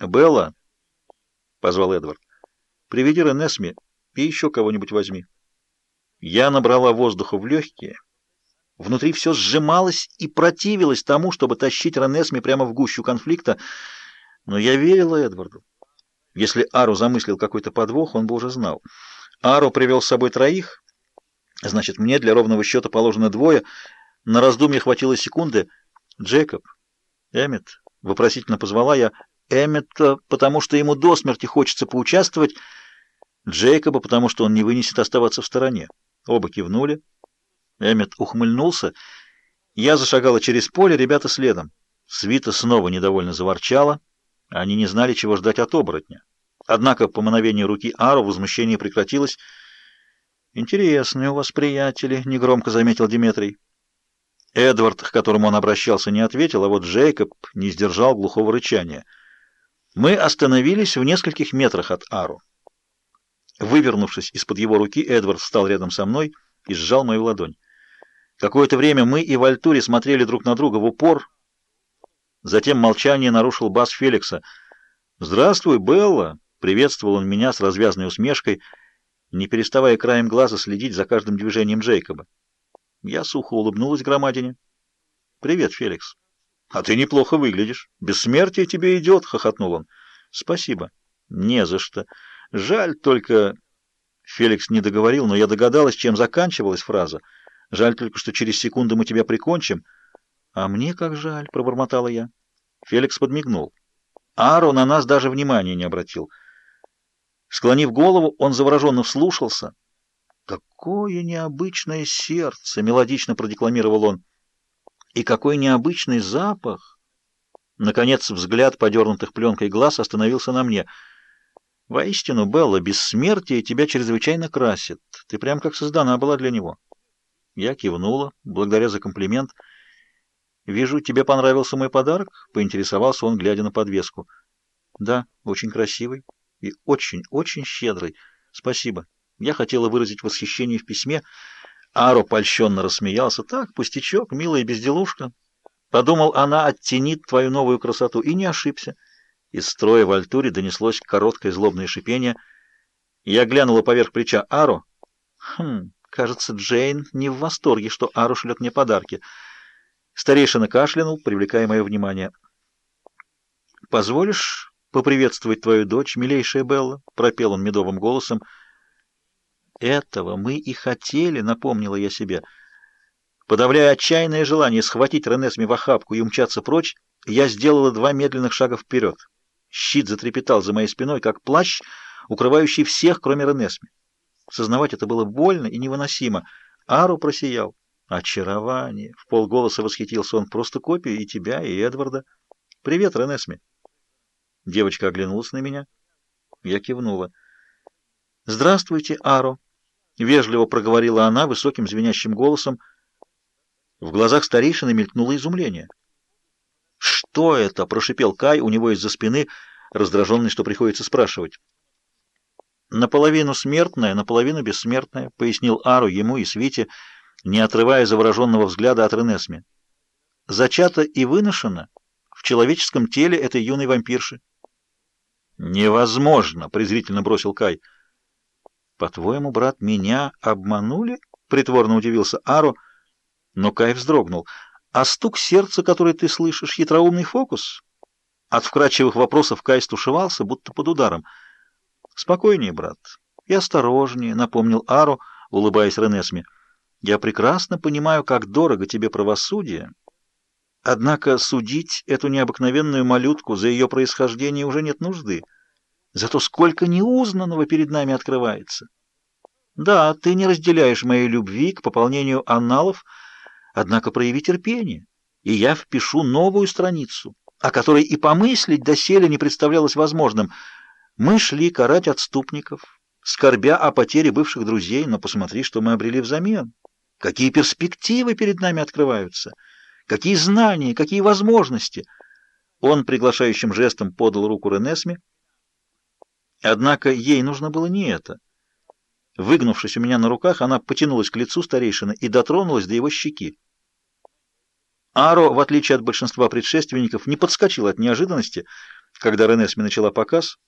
«Белла!» — позвал Эдвард. «Приведи Ренесми и еще кого-нибудь возьми». Я набрала воздуха в легкие. Внутри все сжималось и противилось тому, чтобы тащить Ренесми прямо в гущу конфликта, но я верила Эдварду. Если Ару замыслил какой-то подвох, он бы уже знал. Ару привел с собой троих, значит, мне для ровного счета положено двое. На раздумье хватило секунды. «Джейкоб, Эммет», — вопросительно позвала я, Эммет, потому что ему до смерти хочется поучаствовать, Джейкоба, потому что он не вынесет оставаться в стороне. Оба кивнули. Эммет ухмыльнулся. Я зашагала через поле, ребята следом. Свита снова недовольно заворчала. Они не знали, чего ждать от оборотня. Однако по мановению руки Ару возмущение прекратилось. «Интересные у вас приятели», — негромко заметил Диметрий. Эдвард, к которому он обращался, не ответил, а вот Джейкоб не сдержал глухого рычания. Мы остановились в нескольких метрах от Ару. Вывернувшись из-под его руки, Эдвард встал рядом со мной и сжал мою ладонь. Какое-то время мы и Вальтури смотрели друг на друга в упор. Затем молчание нарушил бас Феликса. «Здравствуй, Белла!» — приветствовал он меня с развязной усмешкой, не переставая краем глаза следить за каждым движением Джейкоба. Я сухо улыбнулась громадине. «Привет, Феликс». «А ты неплохо выглядишь. Бессмертие тебе идет», — хохотнул он. «Спасибо». «Не за что». Жаль только... Феликс не договорил, но я догадалась, чем заканчивалась фраза. Жаль только, что через секунду мы тебя прикончим. А мне как жаль, пробормотала я. Феликс подмигнул. Аро на нас даже внимания не обратил. Склонив голову, он завороженно вслушался. «Какое необычное сердце!» — мелодично продекламировал он. «И какой необычный запах!» Наконец взгляд подернутых пленкой глаз остановился на мне — Воистину, Белла, бессмертие тебя чрезвычайно красит. Ты прям как создана была для него. Я кивнула, благодаря за комплимент. Вижу, тебе понравился мой подарок? Поинтересовался он, глядя на подвеску. Да, очень красивый и очень-очень щедрый. Спасибо. Я хотела выразить восхищение в письме. Аро польщенно рассмеялся. Так, пустячок, милая безделушка. Подумал, она оттенит твою новую красоту, и не ошибся. Из строя в альтуре донеслось короткое злобное шипение. Я глянула поверх плеча Ару. Хм, кажется, Джейн не в восторге, что Ару шлет мне подарки. Старейшина кашлянул, привлекая мое внимание. «Позволишь поприветствовать твою дочь, милейшая Белла?» — пропел он медовым голосом. «Этого мы и хотели», — напомнила я себе. Подавляя отчаянное желание схватить Ренесми в охапку и умчаться прочь, я сделала два медленных шага вперед. Щит затрепетал за моей спиной, как плащ, укрывающий всех, кроме Ренесми. Сознавать это было больно и невыносимо. Ару просиял. «Очарование!» — в полголоса восхитился он. «Просто копия и тебя, и Эдварда. Привет, Ренесми!» Девочка оглянулась на меня. Я кивнула. «Здравствуйте, Ару!» — вежливо проговорила она высоким звенящим голосом. В глазах старейшины мелькнуло изумление. «Что это?» — прошипел Кай у него из-за спины, раздраженный, что приходится спрашивать. «Наполовину смертная, наполовину бессмертная», — пояснил Ару ему и Свите, не отрывая завороженного взгляда от Ренесми. «Зачата и выношена в человеческом теле этой юной вампирши». «Невозможно!» — презрительно бросил Кай. «По-твоему, брат, меня обманули?» — притворно удивился Ару, но Кай вздрогнул — а стук сердца, который ты слышишь, хитроумный фокус? От вкрадчивых вопросов Кай стушевался, будто под ударом. Спокойнее, брат, и осторожнее, напомнил Ару, улыбаясь Ренесме. Я прекрасно понимаю, как дорого тебе правосудие. Однако судить эту необыкновенную малютку за ее происхождение уже нет нужды. Зато сколько неузнанного перед нами открывается. Да, ты не разделяешь моей любви к пополнению анналов, Однако прояви терпение, и я впишу новую страницу, о которой и помыслить доселе не представлялось возможным. Мы шли карать отступников, скорбя о потере бывших друзей, но посмотри, что мы обрели взамен. Какие перспективы перед нами открываются, какие знания, какие возможности. Он приглашающим жестом подал руку Ренесме, однако ей нужно было не это. Выгнувшись у меня на руках, она потянулась к лицу старейшины и дотронулась до его щеки. Аро, в отличие от большинства предшественников, не подскочил от неожиданности. Когда Ренесми начала показ,